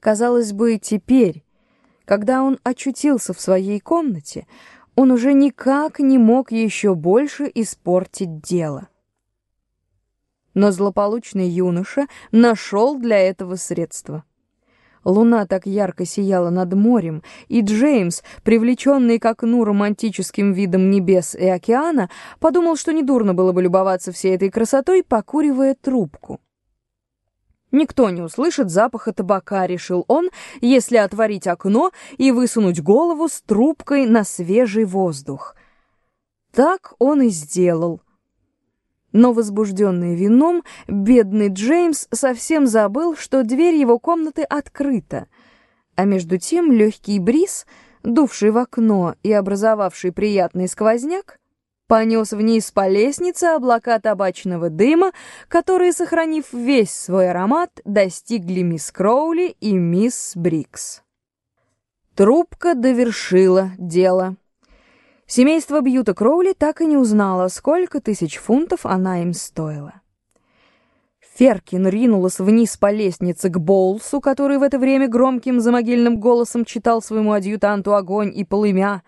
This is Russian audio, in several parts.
Казалось бы, теперь, когда он очутился в своей комнате, он уже никак не мог еще больше испортить дело. Но злополучный юноша нашел для этого средства. Луна так ярко сияла над морем, и Джеймс, привлеченный к окну романтическим видом небес и океана, подумал, что недурно было бы любоваться всей этой красотой, покуривая трубку. Никто не услышит запаха табака, решил он, если отворить окно и высунуть голову с трубкой на свежий воздух. Так он и сделал. Но возбужденный вином, бедный Джеймс совсем забыл, что дверь его комнаты открыта, а между тем легкий бриз, дувший в окно и образовавший приятный сквозняк, понес вниз по лестнице облака табачного дыма, которые, сохранив весь свой аромат, достигли мисс Кроули и мисс Брикс. Трубка довершила дело. Семейство Бьюта Кроули так и не узнало, сколько тысяч фунтов она им стоила. Феркин ринулась вниз по лестнице к Боулсу, который в это время громким замогильным голосом читал своему адъютанту огонь и полымя.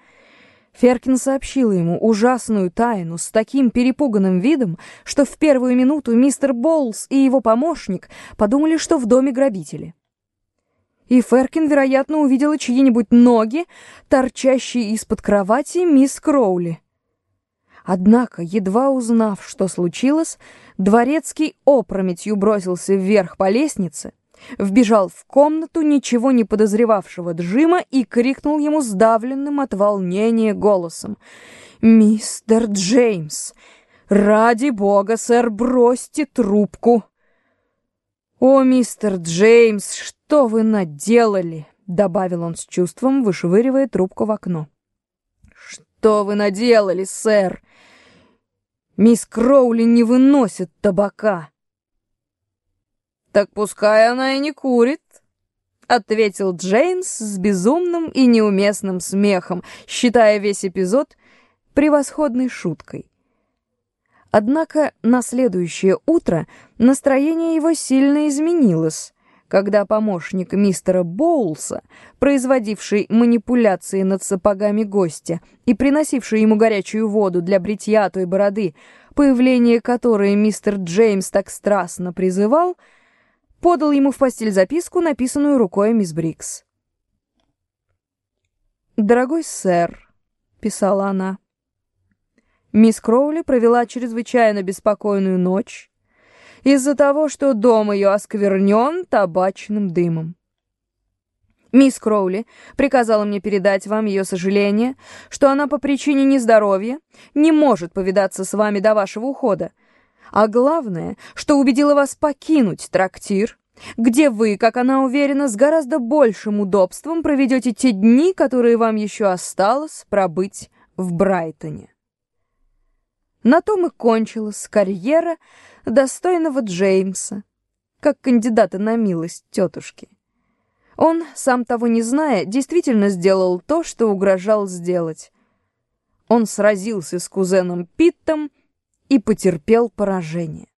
Феркин сообщил ему ужасную тайну с таким перепуганным видом, что в первую минуту мистер Боулс и его помощник подумали, что в доме грабители и Феркин, вероятно, увидела чьи-нибудь ноги, торчащие из-под кровати мисс Кроули. Однако, едва узнав, что случилось, дворецкий опрометью бросился вверх по лестнице, вбежал в комнату ничего не подозревавшего Джима и крикнул ему сдавленным от волнения голосом. «Мистер Джеймс, ради бога, сэр, бросьте трубку!» «О, мистер Джеймс, что вы наделали?» — добавил он с чувством, вышвыривая трубку в окно. «Что вы наделали, сэр? Мисс Кроули не выносит табака». «Так пускай она и не курит», — ответил Джеймс с безумным и неуместным смехом, считая весь эпизод превосходной шуткой. Однако на следующее утро настроение его сильно изменилось, когда помощник мистера Боулса, производивший манипуляции над сапогами гостя и приносивший ему горячую воду для бритья той бороды, появление которой мистер Джеймс так страстно призывал, подал ему в постель записку, написанную рукой мисс Брикс. «Дорогой сэр», — писала она, — Мисс Кроули провела чрезвычайно беспокойную ночь из-за того, что дом ее осквернен табачным дымом. Мисс Кроули приказала мне передать вам ее сожаление, что она по причине нездоровья не может повидаться с вами до вашего ухода, а главное, что убедила вас покинуть трактир, где вы, как она уверена, с гораздо большим удобством проведете те дни, которые вам еще осталось пробыть в Брайтоне. На том и кончилась карьера достойного Джеймса, как кандидата на милость тетушки. Он, сам того не зная, действительно сделал то, что угрожал сделать. Он сразился с кузеном Питтом и потерпел поражение.